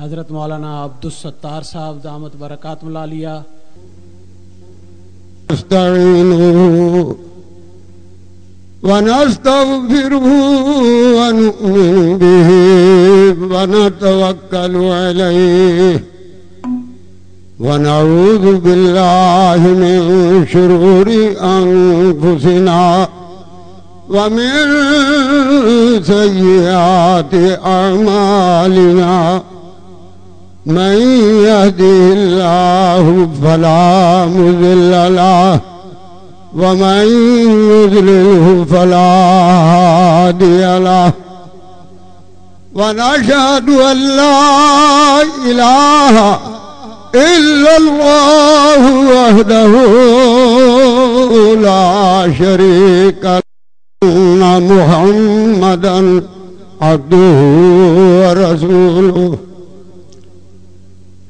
حضرت مولانا عبد الستار صاحب دامت برکات ملالیہ نستعينه ونستغفره ونؤمن به ونتوكل عليه ونعوذ بالله من شرور أنفسنا ومن سيئات أعمالنا من يهده الله فلا مذل له ومن يذلله فلا هادي له. ونشهد أن لا إله إلا الله وحده لا شريك له. أن محمدا عبده ورسوله.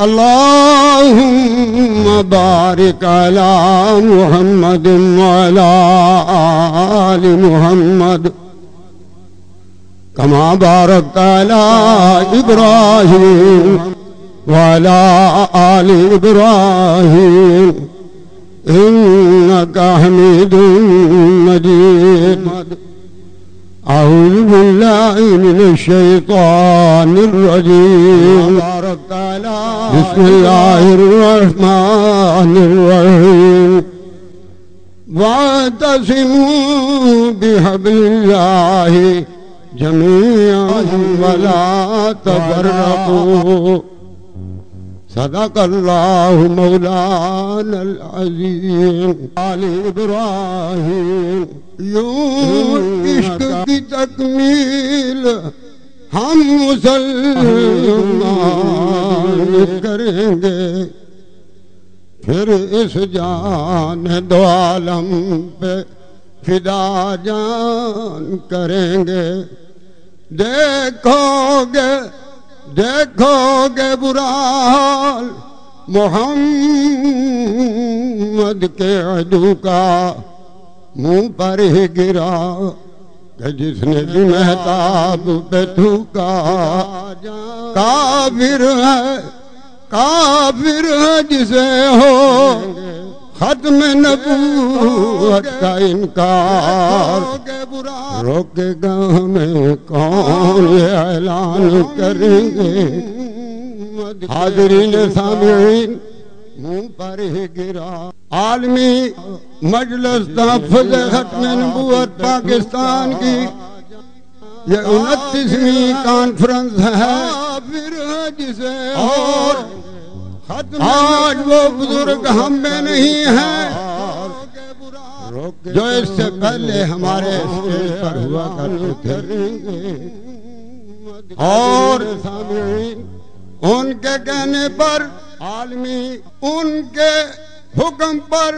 اللهم بارك على محمد وعلى آل محمد. كما باركت على إبراهيم وعلى آل إبراهيم. إنك حميد مجيد. أعوذ بالله من الشيطان الرجيم. بسم الله الرحمن الرحيم. واعتصموا بحبل الله جميعا ولا تفرقوا. صدق الله مولانا العظيم آل إبراهيم. یوں عشق کی تکمیل ہم مسلمان کریں گے۔ پھر اس جان دو عالم پہ فدا جان کریں گے۔ دیکھو گے دیکھو گے برال محمد کے عدو کا منہ پر ہی گرا کہ جس نے بھی محتاب پہ تھوکا۔ کافر ہے کافر ہے جسے ہو ختم نبوت کا انکار۔ روکے گا ہمیں کون اعلان کریں گے حاضرین سامعین منہ پر ہی گرا۔ عالمی مجلس تحفظ ختم نبوت پاکستان کی۔ یہ انتیسویں کانفرنس ہے۔ اور آج وہ بزرگ ہم میں نہیں ہیں۔ جو اس سے پہلے ہمارے اسٹیج پر ہوا کرتے تھے۔ اور ان کے کہنے پر عالمی، ان کے حکم پر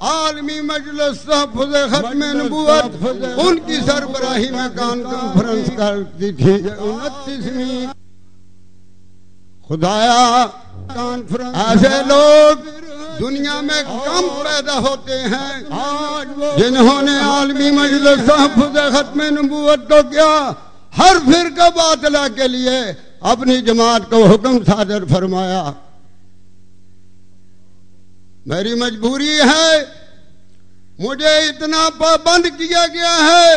عالمی مجلس تحفظ ختم نبوت، ان کی سربراہی میں کان کانفرنس کرتی تھی۔ انتیسویں۔ خدایا، کانفرنس۔ ایسے لوگ دنیا میں کم پیدا ہوتے ہیں۔ جنہوں نے عالمی مجلس تحفظ ختم نبوت تو کیا ہر فرقہ باطلہ کے لیے اپنی جماعت کو حکم صادر فرمایا۔ میری مجبوری ہے مجھے اتنا پابند کیا گیا ہے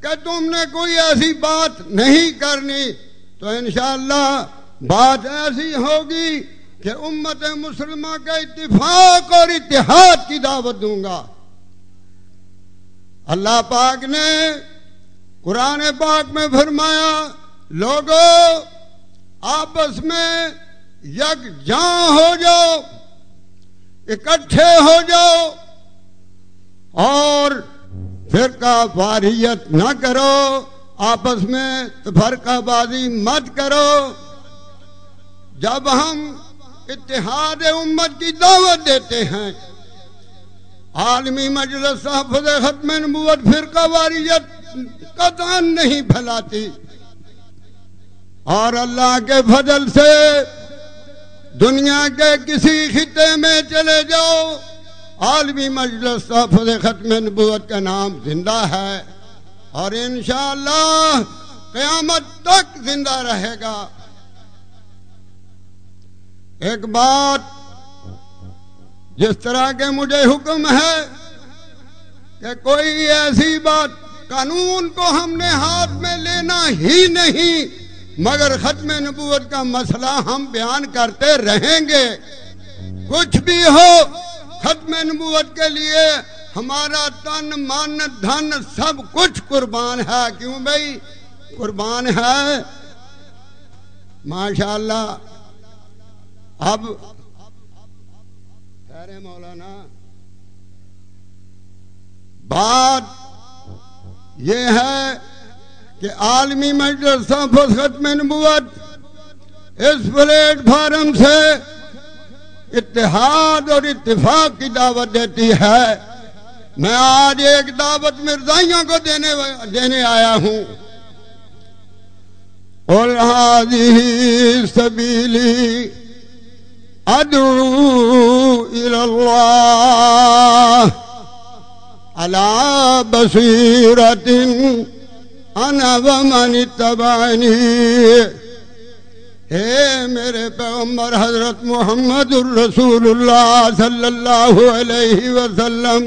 کہ تم نے کوئی ایسی بات نہیں کرنی۔ تو انشاءاللہ بات ایسی ہوگی کہ امت مسلمہ کا اتفاق اور اتحاد کی دعوت دوں گا۔ اللہ پاک نے قرآن پاک میں فرمایا لوگوں آپس میں یک جاں ہو جاؤ، اکٹھے ہو جاؤ اور فرقہ واریت نہ کرو، آپس میں فرقہ بازی مت کرو۔ جب ہم اتحاد امت کی دعوت دیتے ہیں۔ عالمی مجلس حفظ ختم نبوت فرقہ واریت قطعا نہیں پھیلاتی۔ اور اللہ کے فضل سے دنیا کے کسی خطے میں چلے جاؤ۔ عالمی مجلس حفظ ختم نبوت کا نام زندہ ہے۔ اور انشاءاللہ قیامت تک زندہ رہے گا۔ ایک بات جس طرح کے مجھے حکم ہے کہ کوئی ایسی بات قانون کو ہم نے ہاتھ میں لینا ہی نہیں، مگر ختم نبوت کا مسئلہ ہم بیان کرتے رہیں گے۔ کچھ بھی ہو، ختم نبوت کے لیے ہمارا تن، من، دھن سب کچھ قربان ہے۔ کیوں بھائی؟ قربان ہے۔ ماشاء اللہ اب خیر مولانا بات یہ ہے کہ عالمی مجلس ختم نبوت اس پلیٹ فارم سے اتحاد اور اتفاق کی دعوت دیتی ہے۔ میں آج ایک دعوت مرزائیوں کو دینے دینے آیا ہوں۔ اور سبیلی ادعو الى الله على بصيرة انا ومن اتبعني. اے میرے پیغمبر حضرت محمد الرسول اللہ صلی اللہ علیہ وسلم،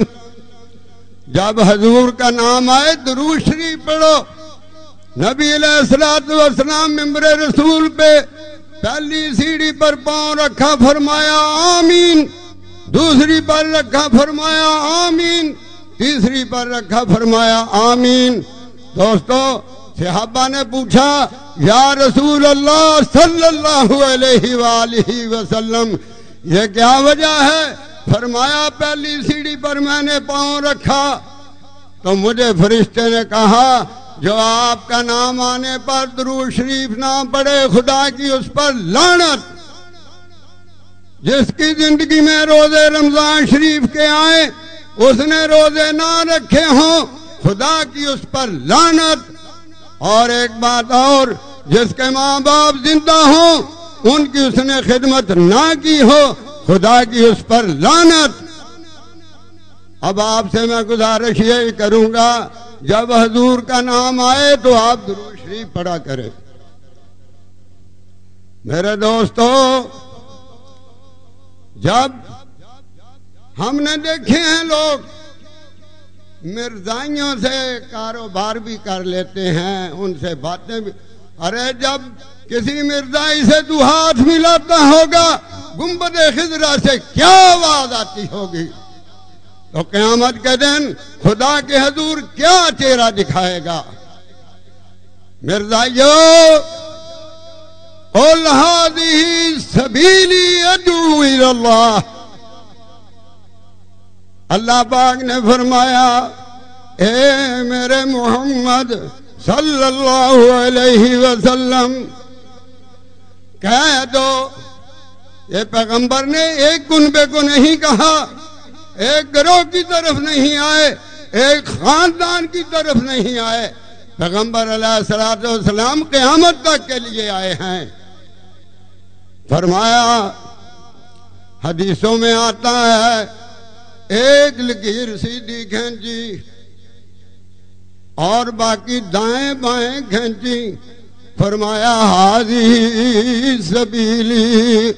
جب حضور کا نام آئے دروشری پڑھو، نبی علیہ السلام ممبر رسول پہ پہلی سیڑھی پر پاؤں رکھا فرمایا، آمین۔ دوسری پر رکھا فرمایا، آمین۔ تیسری پر رکھا فرمایا، آمین۔ دوستو، صحابہ نے پوچھا، یا رسول اللہ صلی اللہ علیہ وآلہ وسلم، یہ کیا وجہ ہے؟ فرمایا، پہلی سیڑھی پر میں نے پاؤں رکھا۔ تو مجھے فرشتے نے کہا جو آپ کا نام آنے پر درو شریف نہ پڑے، خدا کی اس پر لانت جس کی زندگی میں روزے رمضان شریف کے آئے، اس نے روزے نہ رکھے ہوں، خدا کی اس پر لانت اور ایک بات اور، جس کے ماں باپ زندہ ہوں، ان کی اس نے خدمت نہ کی ہو، خدا کی اس پر لانت اب آپ سے میں گزارش یہ کروں گا جب حضور کا نام آئے تو آپ درو شریف پڑا کریں۔ میرے دوستو، جب ہم نے دیکھے ہیں لوگ، مرزائیوں سے کاروبار بھی کر لیتے ہیں، ان سے باتیں بھی۔ ارے، جب کسی مرزائی سے تو ہاتھ ملاتا ہوگا، گنبد خضرا سے کیا آواز آتی ہوگی؟ تو قیامت کے دن خدا کے حضور کیا چہرہ دکھائے گا؟ مرزا سبیلی اللہ۔ اللہ پاک نے فرمایا، اے میرے محمد صلی اللہ علیہ وسلم، کہہ دو، یہ پیغمبر نے ایک کنبے کو نہیں کہا۔ ایک گروہ کی طرف نہیں آئے، ایک خاندان کی طرف نہیں آئے۔ پیغمبر علیہ السلام قیامت تک کے لیے آئے ہیں۔ فرمایا، حدیثوں میں آتا ہے، ایک لکیر سیدھی کھینچی اور باقی دائیں بائیں کھینچی۔ فرمایا حاضی سبیلی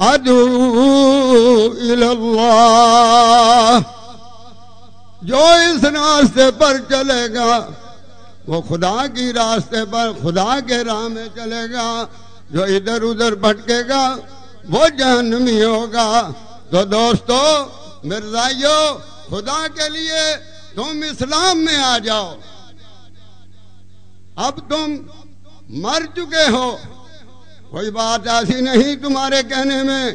ادعو اللہ جو اس راستے پر چلے گا، وہ خدا کی راستے پر، خدا کے راہ میں چلے گا۔ جو ادھر ادھر بھٹکے گا، وہ جہنمی ہوگا۔ تو دوستو، مرزائیو، خدا کے لیے تم اسلام میں آ جاؤ۔ اب تم مر چکے ہو۔ کوئی بات ایسی نہیں تمہارے کہنے میں۔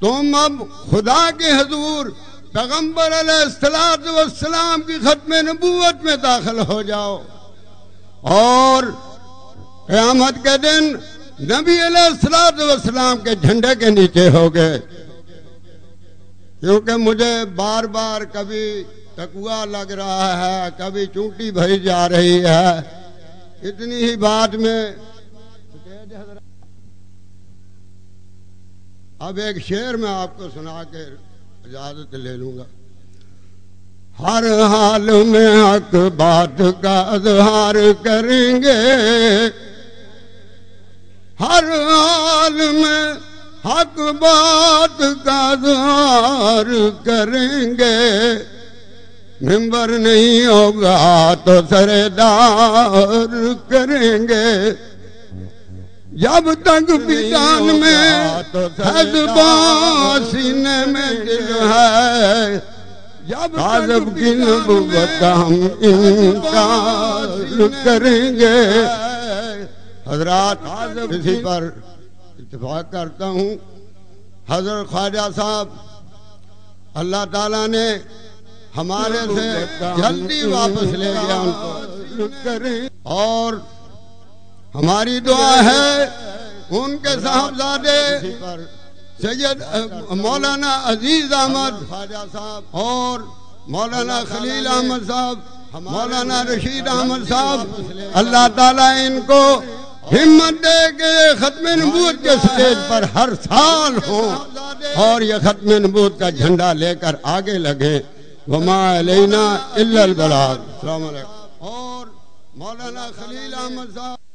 تم اب خدا کے حضور پیغمبر علیہ السلام والسلام کی ختم نبوت میں داخل ہو جاؤ۔ اور قیامت کے دن نبی علیہ السلام والسلام کے جھنڈے کے نیچے ہو گئے کیونکہ مجھے بار بار کبھی ٹکوا لگ رہا ہے، کبھی چونٹی بھری جا رہی ہے۔ اتنی ہی بات میں اب ایک شعر میں آپ کو سنا کے اجازت لے لوں گا۔ ہر حال میں حق بات کا اظہار کریں گے۔ ہر حال میں حق بات کا اظہار کریں گے۔ ممبر نہیں ہوگا تو سردار کریں گے۔ جب تک بیان میں سینے میں دل ہے۔ جب کی نبوت ہم انکار کریں گے۔ حضرات کسی پر اتفاق کرتا ہوں۔ حضرت خواجہ صاحب اللہ تعالیٰ نے ہمارے سے جلدی واپس لے گیا۔ ان کو اور ہماری دعا ہے ان کے صاحبزادے سید مولانا عزیز احمد خواجہ صاحب اور مولانا خلیل احمد صاحب، مولانا رشید احمد صاحب، اللہ تعالیٰ ان کو ہمت دے کہ ختم نبوت کے سٹیج پر ہر سال ہو اور یہ ختم نبوت کا جھنڈا لے کر آگے لگے۔ وما علینا الا البلاغ۔ السلام علیکم۔ اور مولانا خلیل احمد صاحب